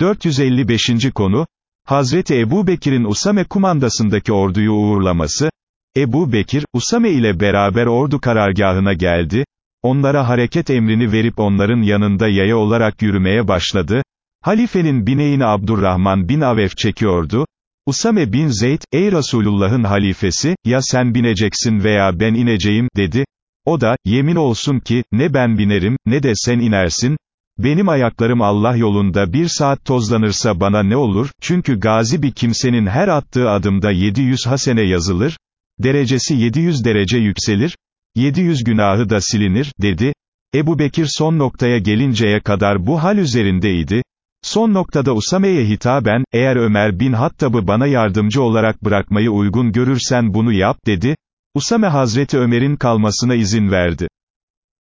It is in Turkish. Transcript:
455. konu, Hazreti Ebu Bekir'in Usame kumandasındaki orduyu uğurlaması, Ebu Bekir, Usame ile beraber ordu karargahına geldi, onlara hareket emrini verip onların yanında yaya olarak yürümeye başladı, halifenin bineğini Abdurrahman bin Avef çekiyordu, Usame bin Zeyd, ey Resulullah'ın halifesi, ya sen bineceksin veya ben ineceğim, dedi, o da, yemin olsun ki, ne ben binerim, ne de sen inersin, benim ayaklarım Allah yolunda bir saat tozlanırsa bana ne olur, çünkü gazi bir kimsenin her attığı adımda 700 hasene yazılır, derecesi 700 derece yükselir, 700 günahı da silinir, dedi. Ebu Bekir son noktaya gelinceye kadar bu hal üzerindeydi. Son noktada Usame'ye hitaben, eğer Ömer bin Hattab'ı bana yardımcı olarak bırakmayı uygun görürsen bunu yap, dedi. Usame Hazreti Ömer'in kalmasına izin verdi.